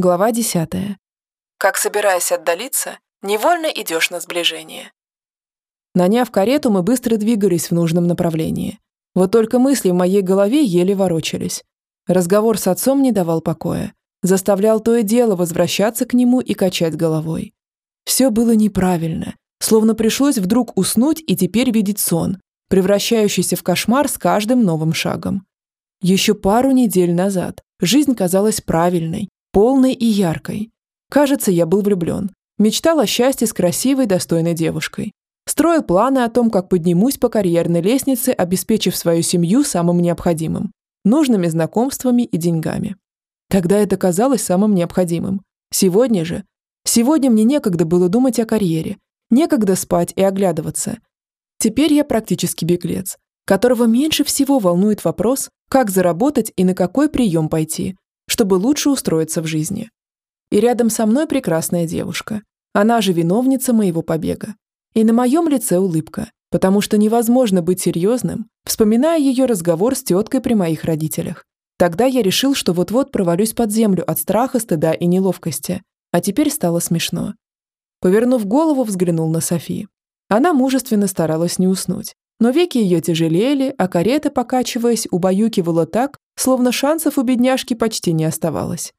Глава 10. Как собираясь отдалиться, невольно идешь на сближение. Наняв карету, мы быстро двигались в нужном направлении. Вот только мысли в моей голове еле ворочались. Разговор с отцом не давал покоя. Заставлял то и дело возвращаться к нему и качать головой. Все было неправильно, словно пришлось вдруг уснуть и теперь видеть сон, превращающийся в кошмар с каждым новым шагом. Еще пару недель назад жизнь казалась правильной, полной и яркой. Кажется, я был влюблен. Мечтал о счастье с красивой, достойной девушкой. Строил планы о том, как поднимусь по карьерной лестнице, обеспечив свою семью самым необходимым – нужными знакомствами и деньгами. Тогда это казалось самым необходимым. Сегодня же? Сегодня мне некогда было думать о карьере, некогда спать и оглядываться. Теперь я практически беглец, которого меньше всего волнует вопрос, как заработать и на какой прием пойти, чтобы лучше устроиться в жизни. И рядом со мной прекрасная девушка. Она же виновница моего побега. И на моем лице улыбка, потому что невозможно быть серьезным, вспоминая ее разговор с теткой при моих родителях. Тогда я решил, что вот-вот провалюсь под землю от страха, стыда и неловкости. А теперь стало смешно. Повернув голову, взглянул на Софи. Она мужественно старалась не уснуть, но веки ее тяжелели, а карета, покачиваясь, убаюкивала так, словно шансов у бедняжки почти не оставалось.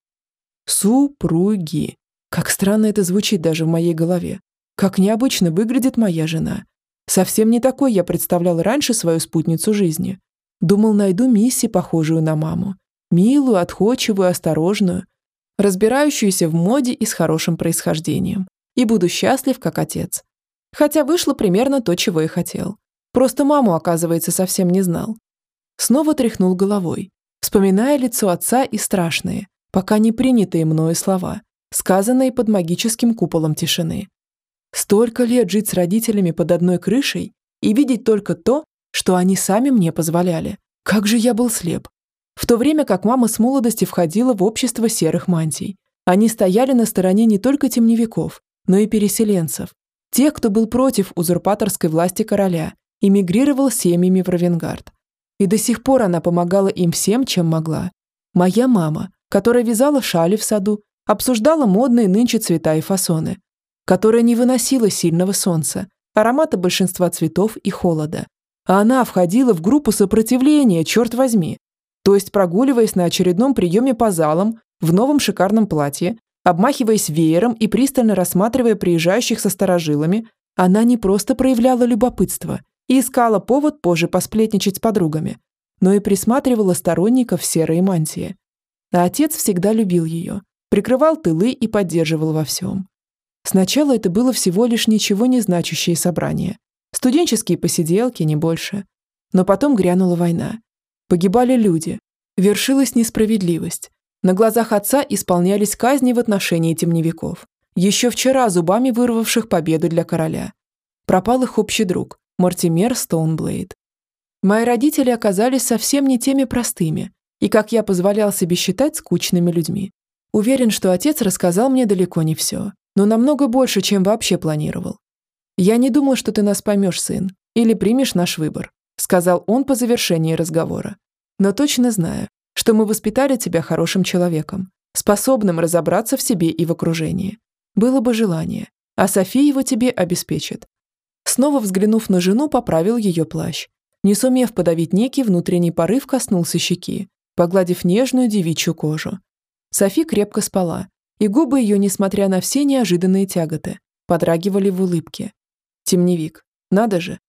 Супруги. Как странно это звучит даже в моей голове. Как необычно выглядит моя жена. Совсем не такой я представлял раньше свою спутницу жизни. Думал, найду Мисси, похожую на маму. Милую, отходчивую, осторожную, разбирающуюся в моде и с хорошим происхождением. И буду счастлив, как отец. Хотя вышло примерно то, чего и хотел. Просто маму, оказывается, совсем не знал. Снова тряхнул головой, вспоминая лицо отца и страшные, пока не принятые мною слова, сказанные под магическим куполом тишины. Столько лет жить с родителями под одной крышей и видеть только то, что они сами мне позволяли. Как же я был слеп. В то время как мама с молодости входила в общество серых мантий, они стояли на стороне не только темневиков, но и переселенцев, тех, кто был против узурпаторской власти короля эмигрировал семьями в Равенгард. И до сих пор она помогала им всем, чем могла. Моя мама, которая вязала шали в саду, обсуждала модные нынче цвета и фасоны, которая не выносила сильного солнца, аромата большинства цветов и холода. А она входила в группу сопротивления, черт возьми. То есть, прогуливаясь на очередном приеме по залам, в новом шикарном платье, обмахиваясь веером и пристально рассматривая приезжающих со старожилами, она не просто проявляла любопытство, и искала повод позже посплетничать с подругами, но и присматривала сторонников серой мантии. А отец всегда любил ее, прикрывал тылы и поддерживал во всем. Сначала это было всего лишь ничего не значащее собрание. Студенческие посиделки, не больше. Но потом грянула война. Погибали люди. Вершилась несправедливость. На глазах отца исполнялись казни в отношении темневиков. Еще вчера зубами вырвавших победу для короля. Пропал их общий друг, Мортимер Стоунблейд. Мои родители оказались совсем не теми простыми и, как я позволял себе считать, скучными людьми. Уверен, что отец рассказал мне далеко не все, но намного больше, чем вообще планировал. «Я не думал, что ты нас поймешь, сын, или примешь наш выбор», сказал он по завершении разговора. «Но точно знаю, что мы воспитали тебя хорошим человеком, способным разобраться в себе и в окружении. Было бы желание, а София его тебе обеспечит. Снова взглянув на жену, поправил ее плащ. Не сумев подавить некий внутренний порыв, коснулся щеки, погладив нежную девичью кожу. Софи крепко спала, и губы ее, несмотря на все неожиданные тяготы, подрагивали в улыбке. Темневик. Надо же.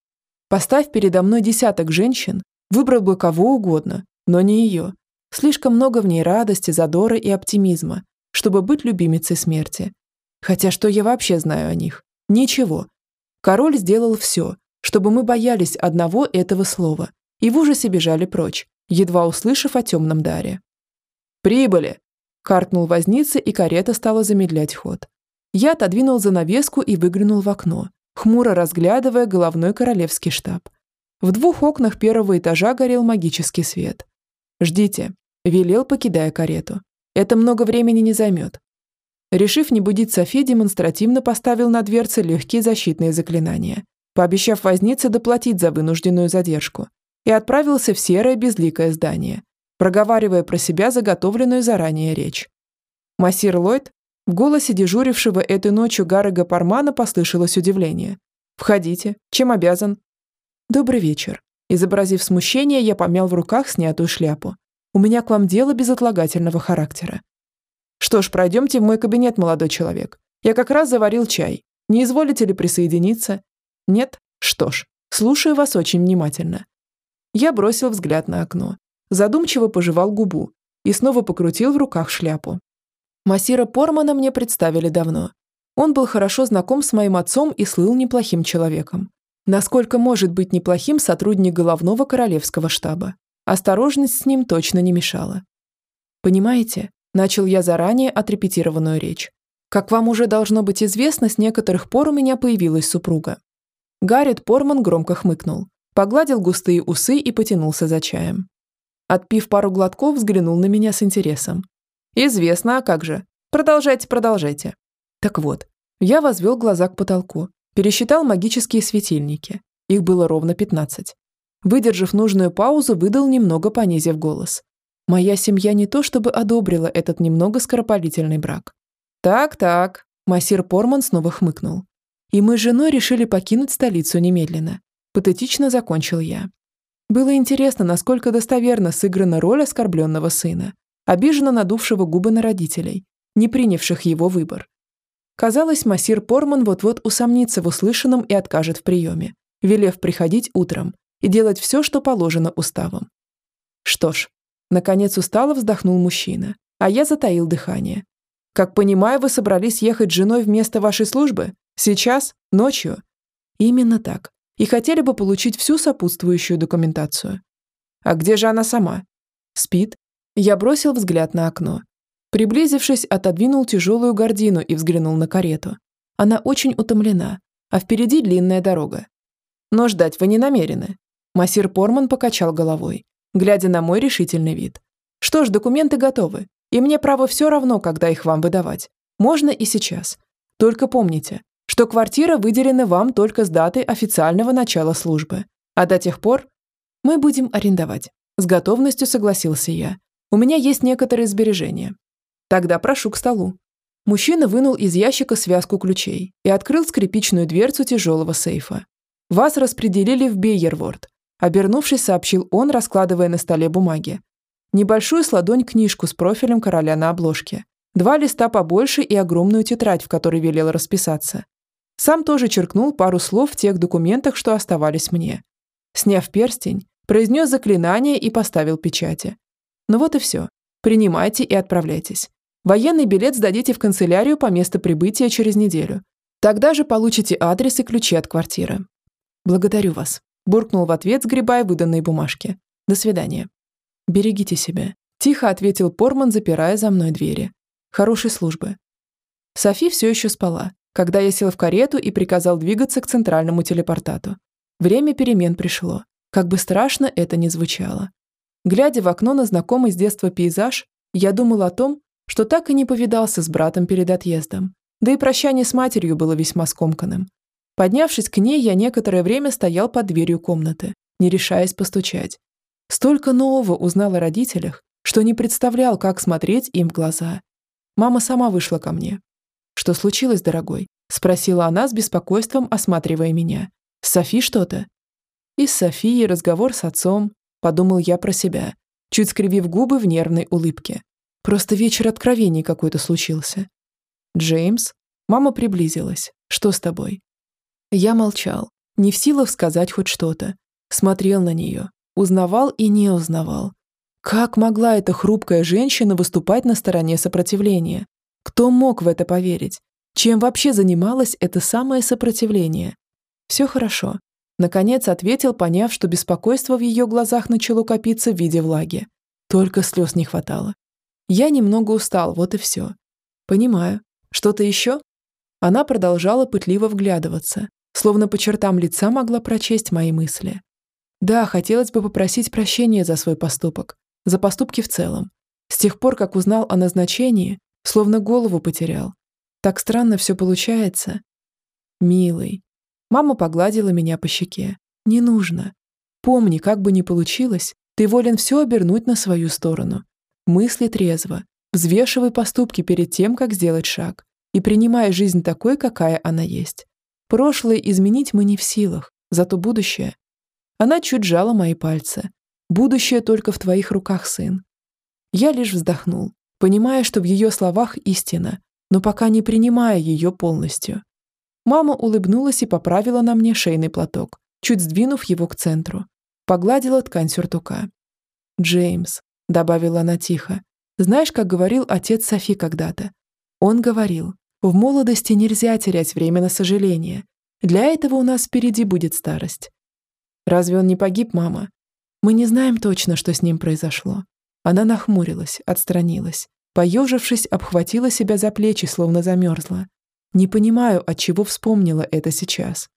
Поставь передо мной десяток женщин, выбрал бы кого угодно, но не ее. Слишком много в ней радости, задора и оптимизма, чтобы быть любимицей смерти. Хотя что я вообще знаю о них? Ничего, Король сделал все, чтобы мы боялись одного этого слова и в ужасе бежали прочь, едва услышав о темном даре. «Прибыли!» – каркнул возница, и карета стала замедлять ход. Я отодвинул занавеску и выглянул в окно, хмуро разглядывая головной королевский штаб. В двух окнах первого этажа горел магический свет. «Ждите», – велел, покидая карету. «Это много времени не займет. Решив не будить Софи, демонстративно поставил на дверце легкие защитные заклинания, пообещав вознице доплатить за вынужденную задержку, и отправился в серое безликое здание, проговаривая про себя заготовленную заранее речь. Массир Ллойд? В голосе дежурившего этой ночью Гаррега Пармана послышалось удивление. «Входите. Чем обязан?» «Добрый вечер». Изобразив смущение, я помял в руках снятую шляпу. «У меня к вам дело безотлагательного характера». «Что ж, пройдемте в мой кабинет, молодой человек. Я как раз заварил чай. Не изволите ли присоединиться?» «Нет? Что ж, слушаю вас очень внимательно». Я бросил взгляд на окно, задумчиво пожевал губу и снова покрутил в руках шляпу. Массира Пормана мне представили давно. Он был хорошо знаком с моим отцом и слыл неплохим человеком. Насколько может быть неплохим сотрудник головного королевского штаба? Осторожность с ним точно не мешала. Понимаете, начал я заранее отрепетированную речь. Как вам уже должно быть известно, с некоторых пор у меня появилась супруга. Гаррит Порман громко хмыкнул, погладил густые усы и потянулся за чаем. Отпив пару глотков, взглянул на меня с интересом. «Известно, а как же? Продолжайте, продолжайте». Так вот, я возвел глаза к потолку, пересчитал магические светильники. Их было ровно 15. Выдержав нужную паузу, выдал немного понизив голос. Моя семья не то чтобы одобрила этот немного скоропалительный брак. «Так-так», – массир Порман снова хмыкнул. «И мы с женой решили покинуть столицу немедленно». Патетично закончил я. Было интересно, насколько достоверно сыграна роль оскорбленного сына, обиженно надувшего губы на родителей, не принявших его выбор. Казалось, массир Порман вот-вот усомнится в услышанном и откажет в приеме, велев приходить утром и делать все, что положено уставом. Что ж, наконец устало вздохнул мужчина, а я затаил дыхание. Как понимаю, вы собрались ехать с женой вместо вашей службы? Сейчас? Ночью? Именно так и хотели бы получить всю сопутствующую документацию. А где же она сама? Спит? Я бросил взгляд на окно. Приблизившись, отодвинул тяжелую гордину и взглянул на карету. Она очень утомлена, а впереди длинная дорога. Но ждать вы не намерены. Массир Порман покачал головой, глядя на мой решительный вид. Что ж, документы готовы, и мне право все равно, когда их вам выдавать. Можно и сейчас. Только помните, что квартира выделена вам только с даты официального начала службы, а до тех пор мы будем арендовать. С готовностью согласился я. У меня есть некоторые сбережения. Тогда прошу к столу. Мужчина вынул из ящика связку ключей и открыл скрипичную дверцу тяжелого сейфа. Вас распределили в Бейерворд. Обернувшись, сообщил он, раскладывая на столе бумаги. Небольшую с ладонь книжку с профилем короля на обложке. Два листа побольше и огромную тетрадь, в которой велел расписаться. Сам тоже черкнул пару слов в тех документах, что оставались мне. Сняв перстень, произнес заклинание и поставил печати. Ну вот и все. Принимайте и отправляйтесь. Военный билет сдадите в канцелярию по месту прибытия через неделю. Тогда же получите адрес и ключи от квартиры. Благодарю вас. Буркнул в ответ, сгребая выданные бумажки. До свидания. Берегите себя. Тихо ответил Порман, запирая за мной двери. Хорошей службы. Софи все еще спала, когда я сел в карету и приказал двигаться к центральному телепортату. Время перемен пришло. Как бы страшно это ни звучало. Глядя в окно на знакомый с детства пейзаж, я думал о том, что так и не повидался с братом перед отъездом. Да и прощание с матерью было весьма скомканным. Поднявшись к ней, я некоторое время стоял под дверью комнаты, не решаясь постучать. Столько нового узнал о родителях, что не представлял, как смотреть им в глаза. Мама сама вышла ко мне, «Что случилось, дорогой?» – спросила она с беспокойством, осматривая меня. «С Софи что-то?» «И с Софией разговор с отцом», – подумал я про себя, чуть скривив губы в нервной улыбке. «Просто вечер откровений какой-то случился». «Джеймс?» Мама приблизилась. «Что с тобой?» Я молчал, не в силах сказать хоть что-то. Смотрел на нее, узнавал и не узнавал. Как могла эта хрупкая женщина выступать на стороне сопротивления? Кто мог в это поверить? Чем вообще занималось это самое сопротивление? Все хорошо. Наконец ответил, поняв, что беспокойство в ее глазах начало копиться в виде влаги. Только слез не хватало. Я немного устал, вот и все. Понимаю. Что-то еще? Она продолжала пытливо вглядываться, словно по чертам лица могла прочесть мои мысли. Да, хотелось бы попросить прощения за свой поступок, за поступки в целом. С тех пор, как узнал о назначении, Словно голову потерял. Так странно все получается. Милый. Мама погладила меня по щеке. Не нужно. Помни, как бы ни получилось, ты волен все обернуть на свою сторону. Мысли трезво. Взвешивай поступки перед тем, как сделать шаг. И принимай жизнь такой, какая она есть. Прошлое изменить мы не в силах, зато будущее. Она чуть жала мои пальцы. Будущее только в твоих руках, сын. Я лишь вздохнул, понимая, что в ее словах истина, но пока не принимая ее полностью. Мама улыбнулась и поправила на мне шейный платок, чуть сдвинув его к центру. Погладила ткань сюртука. «Джеймс», — добавила она тихо, — «знаешь, как говорил отец Софи когда-то? Он говорил, в молодости нельзя терять время на сожаление. Для этого у нас впереди будет старость. Разве он не погиб, мама? Мы не знаем точно, что с ним произошло. Она нахмурилась, отстранилась. Поежившись, обхватила себя за плечи, словно замерзла. Не понимаю, от чего вспомнила это сейчас.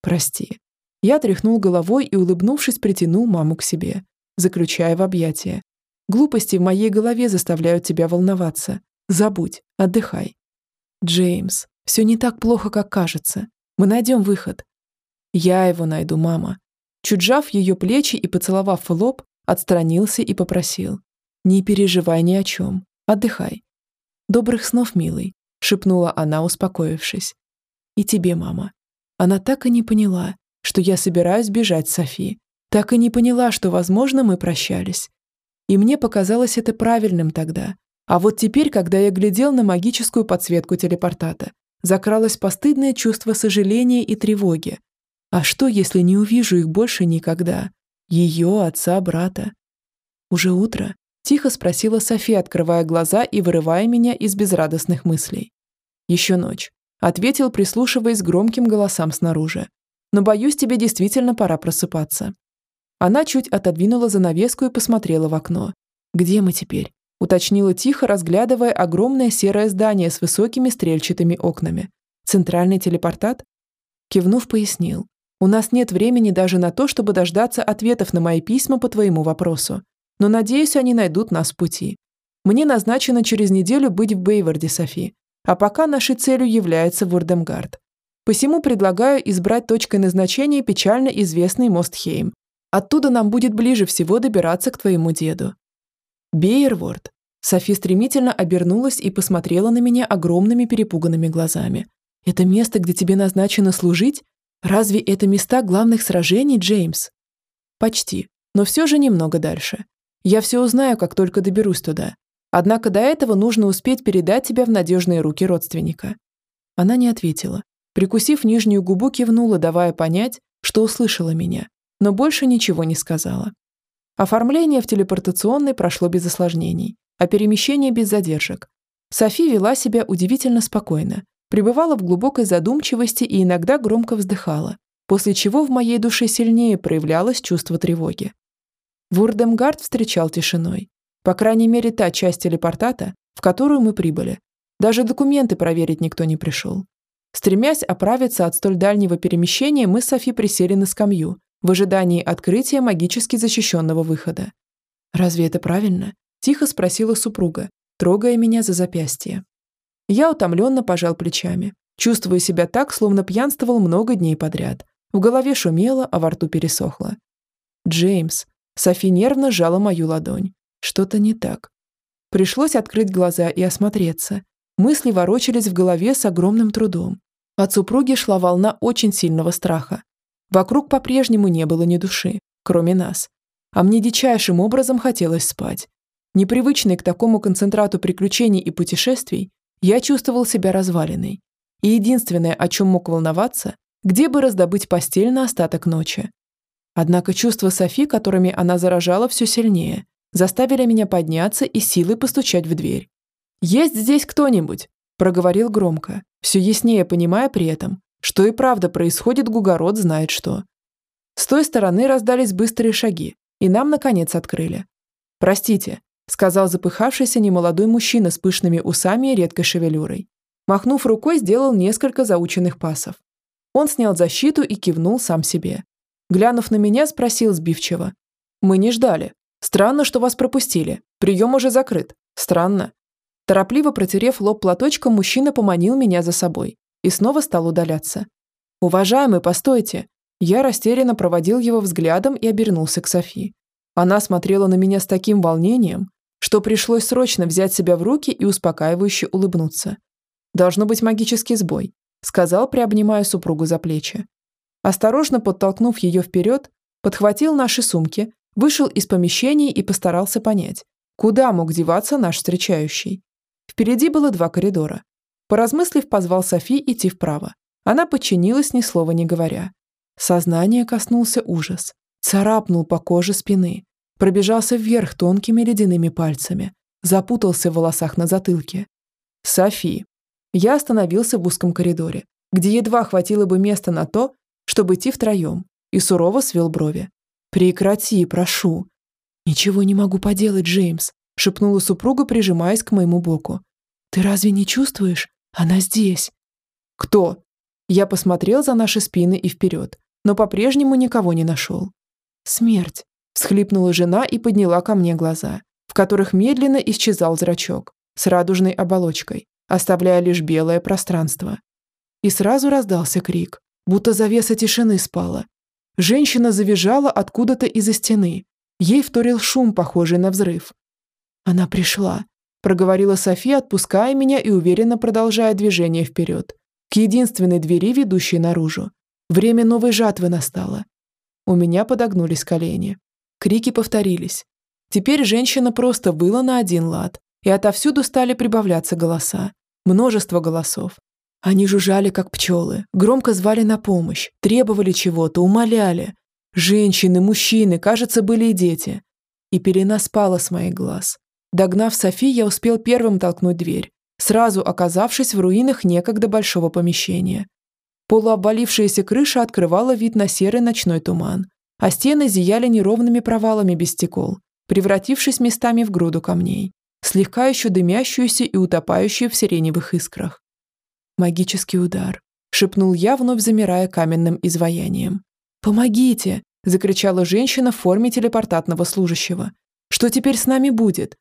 Прости. Я тряхнул головой и, улыбнувшись, притянул маму к себе, заключая в объятия. Глупости в моей голове заставляют тебя волноваться. Забудь, отдыхай. Джеймс, все не так плохо, как кажется. Мы найдем выход. Я его найду, мама. Чуть сжав ее плечи и поцеловав лоб, отстранился и попросил. Не переживай ни о чем. Отдыхай. Добрых снов, милый, шепнула она, успокоившись. И тебе, мама. Она так и не поняла, что я собираюсь бежать Софи. Так и не поняла, что, возможно, мы прощались. И мне показалось это правильным тогда. А вот теперь, когда я глядел на магическую подсветку телепортата, закралось постыдное чувство сожаления и тревоги. А что, если не увижу их больше никогда? Ее, отца, брата. Уже утро? Тихо спросила София, открывая глаза и вырывая меня из безрадостных мыслей. Еще ночь. Ответил, прислушиваясь громким голосам снаружи. Но боюсь, тебе действительно пора просыпаться. Она чуть отодвинула занавеску и посмотрела в окно. Где мы теперь? Уточнила тихо, разглядывая огромное серое здание с высокими стрельчатыми окнами. Центральный телепортат? Кивнув, пояснил. У нас нет времени даже на то, чтобы дождаться ответов на мои письма по твоему вопросу но надеюсь, они найдут нас в пути. Мне назначено через неделю быть в Бейварде, Софи, а пока нашей целью является Вурдемгард. Посему предлагаю избрать точкой назначения печально известный мост Хейм. Оттуда нам будет ближе всего добираться к твоему деду. Бейерворд. Софи стремительно обернулась и посмотрела на меня огромными перепуганными глазами. Это место, где тебе назначено служить? Разве это места главных сражений, Джеймс? Почти, но все же немного дальше. Я все узнаю, как только доберусь туда. Однако до этого нужно успеть передать тебя в надежные руки родственника». Она не ответила. Прикусив нижнюю губу, кивнула, давая понять, что услышала меня, но больше ничего не сказала. Оформление в телепортационной прошло без осложнений, а перемещение без задержек. Софи вела себя удивительно спокойно, пребывала в глубокой задумчивости и иногда громко вздыхала, после чего в моей душе сильнее проявлялось чувство тревоги. Вурдемгард встречал тишиной. По крайней мере, та часть телепортата, в которую мы прибыли. Даже документы проверить никто не пришел. Стремясь оправиться от столь дальнего перемещения, мы с Софи присели на скамью в ожидании открытия магически защищенного выхода. «Разве это правильно?» – тихо спросила супруга, трогая меня за запястье. Я утомленно пожал плечами, чувствуя себя так, словно пьянствовал много дней подряд. В голове шумело, а во рту пересохло. «Джеймс», Софи нервно сжала мою ладонь. Что-то не так. Пришлось открыть глаза и осмотреться. Мысли ворочались в голове с огромным трудом. От супруги шла волна очень сильного страха. Вокруг по-прежнему не было ни души, кроме нас. А мне дичайшим образом хотелось спать. Непривычный к такому концентрату приключений и путешествий, я чувствовал себя разваленной. И единственное, о чем мог волноваться, где бы раздобыть постель на остаток ночи. Однако чувства Софи, которыми она заражала все сильнее, заставили меня подняться и силой постучать в дверь. «Есть здесь кто-нибудь?» – проговорил громко, все яснее понимая при этом, что и правда происходит, Гугород знает что. С той стороны раздались быстрые шаги, и нам, наконец, открыли. «Простите», – сказал запыхавшийся немолодой мужчина с пышными усами и редкой шевелюрой. Махнув рукой, сделал несколько заученных пасов. Он снял защиту и кивнул сам себе. Глянув на меня, спросил сбивчиво. «Мы не ждали. Странно, что вас пропустили. Прием уже закрыт. Странно». Торопливо протерев лоб платочком, мужчина поманил меня за собой и снова стал удаляться. «Уважаемый, постойте!» Я растерянно проводил его взглядом и обернулся к Софи. Она смотрела на меня с таким волнением, что пришлось срочно взять себя в руки и успокаивающе улыбнуться. «Должно быть магический сбой», сказал, приобнимая супругу за плечи. Осторожно подтолкнув ее вперед, подхватил наши сумки, вышел из помещения и постарался понять, куда мог деваться наш встречающий. Впереди было два коридора. Поразмыслив, позвал Софи идти вправо. Она подчинилась, ни слова не говоря. Сознание коснулся ужас. Царапнул по коже спины. Пробежался вверх тонкими ледяными пальцами. Запутался в волосах на затылке. Софи. Я остановился в узком коридоре, где едва хватило бы места на то, чтобы идти втроем, и сурово свел брови. «Прекрати, прошу». «Ничего не могу поделать, Джеймс», — шепнула супруга, прижимаясь к моему боку. «Ты разве не чувствуешь? Она здесь». «Кто?» Я посмотрел за наши спины и вперед, но по-прежнему никого не нашел. «Смерть», — всхлипнула жена и подняла ко мне глаза, в которых медленно исчезал зрачок с радужной оболочкой, оставляя лишь белое пространство. И сразу раздался крик, будто завеса тишины спала. Женщина завизжала откуда-то из-за стены. Ей вторил шум, похожий на взрыв. «Она пришла», — проговорила София, отпуская меня и уверенно продолжая движение вперед, к единственной двери, ведущей наружу. Время новой жатвы настало. У меня подогнулись колени. Крики повторились. Теперь женщина просто выла на один лад, и отовсюду стали прибавляться голоса. Множество голосов. Они жужжали, как пчелы, громко звали на помощь, требовали чего-то, умоляли. Женщины, мужчины, кажется, были и дети. И пелена спала с моих глаз. Догнав Софи, я успел первым толкнуть дверь, сразу оказавшись в руинах некогда большого помещения. Полуобвалившаяся крыша открывала вид на серый ночной туман, а стены зияли неровными провалами без стекол, превратившись местами в груду камней слегка еще дымящуюся и утопающую в сиреневых искрах. «Магический удар», — шепнул я, вновь замирая каменным изваянием. «Помогите!» — закричала женщина в форме телепортатного служащего. «Что теперь с нами будет?»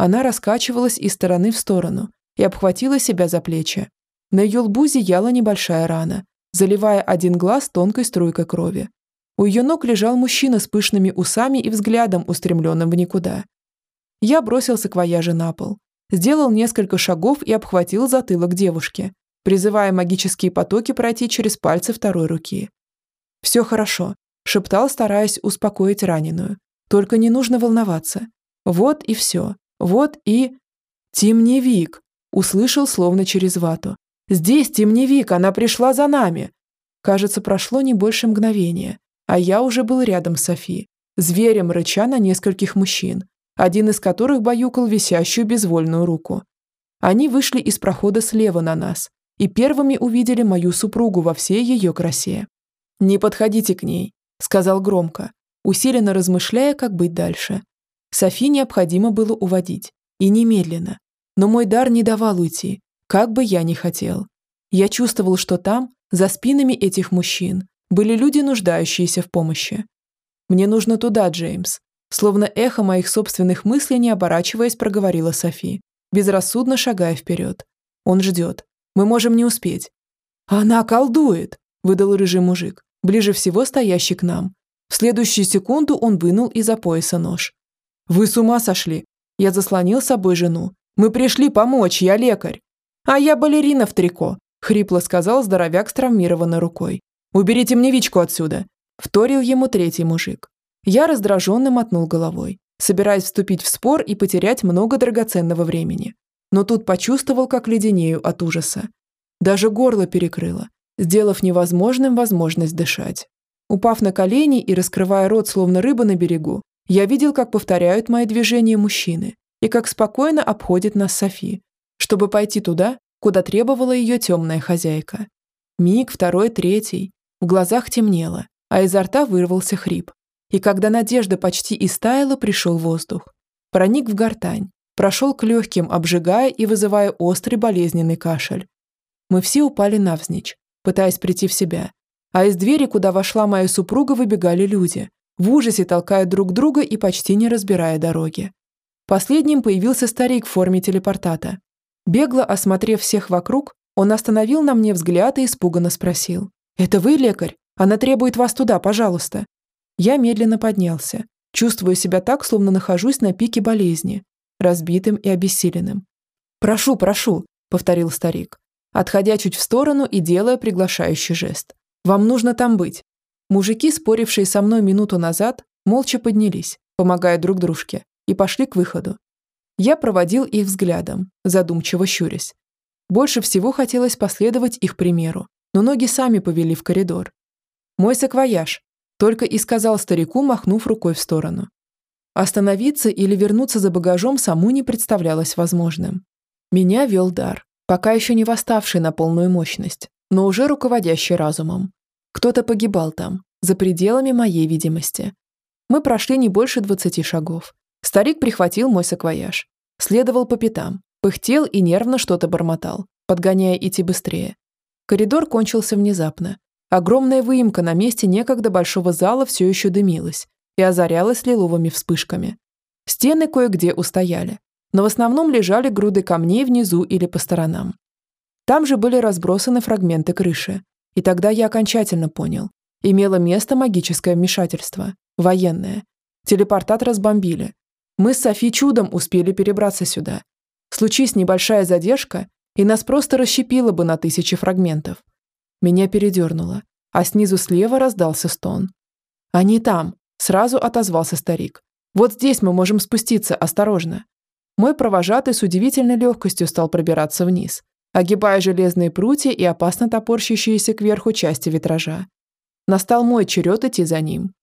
Она раскачивалась из стороны в сторону и обхватила себя за плечи. На ее лбу зияла небольшая рана, заливая один глаз тонкой струйкой крови. У ее ног лежал мужчина с пышными усами и взглядом, устремленным в никуда. Я бросился к вояже на пол, сделал несколько шагов и обхватил затылок девушки, призывая магические потоки пройти через пальцы второй руки. «Все хорошо», – шептал, стараясь успокоить раненую. «Только не нужно волноваться. Вот и все. Вот и...» «Темневик!» – услышал словно через вату. «Здесь темневик, она пришла за нами!» Кажется, прошло не больше мгновения, а я уже был рядом с Софи, зверем рыча на нескольких мужчин, один из которых баюкал висящую безвольную руку. Они вышли из прохода слева на нас и первыми увидели мою супругу во всей ее красе. «Не подходите к ней», — сказал громко, усиленно размышляя, как быть дальше. Софи необходимо было уводить, и немедленно. Но мой дар не давал уйти, как бы я ни хотел. Я чувствовал, что там, за спинами этих мужчин, были люди, нуждающиеся в помощи. «Мне нужно туда, Джеймс», Словно эхо моих собственных мыслей, не оборачиваясь, проговорила Софи, безрассудно шагая вперед. Он ждет. Мы можем не успеть. «Она колдует!» – выдал рыжий мужик, ближе всего стоящий к нам. В следующую секунду он вынул из-за пояса нож. «Вы с ума сошли!» Я заслонил с собой жену. «Мы пришли помочь, я лекарь!» «А я балерина в трико!» – хрипло сказал здоровяк с травмированной рукой. «Уберите мне Вичку отсюда!» – вторил ему третий мужик. Я раздраженно мотнул головой, собираясь вступить в спор и потерять много драгоценного времени. Но тут почувствовал, как леденею от ужаса. Даже горло перекрыло, сделав невозможным возможность дышать. Упав на колени и раскрывая рот, словно рыба на берегу, я видел, как повторяют мои движения мужчины и как спокойно обходит нас Софи, чтобы пойти туда, куда требовала ее темная хозяйка. Миг, второй, третий. В глазах темнело, а изо рта вырвался хрип. И когда надежда почти истаяла, пришел воздух. Проник в гортань, прошел к легким, обжигая и вызывая острый болезненный кашель. Мы все упали навзничь, пытаясь прийти в себя. А из двери, куда вошла моя супруга, выбегали люди, в ужасе толкая друг друга и почти не разбирая дороги. Последним появился старик в форме телепортата. Бегло осмотрев всех вокруг, он остановил на мне взгляд и испуганно спросил. «Это вы, лекарь? Она требует вас туда, пожалуйста. Я медленно поднялся, чувствуя себя так, словно нахожусь на пике болезни. разбитым и обессиленным. «Прошу, прошу», — повторил старик, отходя чуть в сторону и делая приглашающий жест. «Вам нужно там быть». Мужики, спорившие со мной минуту назад, молча поднялись, помогая друг дружке, и пошли к выходу. Я проводил их взглядом, задумчиво щурясь. Больше всего хотелось последовать их примеру, но ноги сами повели в коридор. «Мой саквояж», — только и сказал старику, махнув рукой в сторону. Остановиться или вернуться за багажом саму не представлялось возможным. Меня вел дар, пока еще не восставший на полную мощность, но уже руководящий разумом. Кто-то погибал там, за пределами моей видимости. Мы прошли не больше двадцати шагов. Старик прихватил мой саквояж. Следовал по пятам, пыхтел и нервно что-то бормотал, подгоняя идти быстрее. Коридор кончился внезапно. Огромная выемка на месте некогда большого зала все еще дымилась и озарялась лиловыми вспышками. Стены кое-где устояли, но в основном лежали груды камней внизу или по сторонам. Там же были разбросаны фрагменты крыши, и тогда я окончательно понял. Имело место магическое вмешательство, военное. Телепортат разбомбили. Мы с Софи чудом успели перебраться сюда. Случись небольшая задержка, и нас просто расщепило бы на тысячи фрагментов. Меня передернуло, а снизу слева раздался стон. «Они там!» – сразу отозвался старик. «Вот здесь мы можем спуститься, осторожно!» Мой провожатый с удивительной легкостью стал пробираться вниз, огибая железные прутья и опасно топорщащиеся кверху части витража. Настал мой черед идти за ним.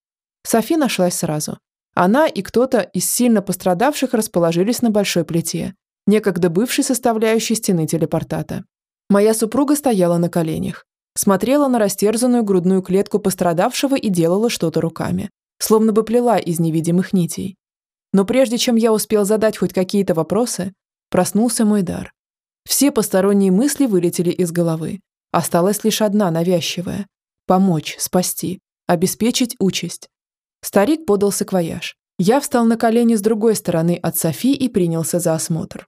Софи нашлась сразу. Она и кто-то из сильно пострадавших расположились на большой плите, некогда бывшей составляющей стены телепортата. Моя супруга стояла на коленях, смотрела на растерзанную грудную клетку пострадавшего и делала что-то руками, словно бы плела из невидимых нитей. Но прежде чем я успел задать хоть какие-то вопросы, проснулся мой дар. Все посторонние мысли вылетели из головы. Осталась лишь одна навязчивая – помочь, спасти, обеспечить участь. Старик подал саквояж. Я встал на колени с другой стороны от Софи и принялся за осмотр.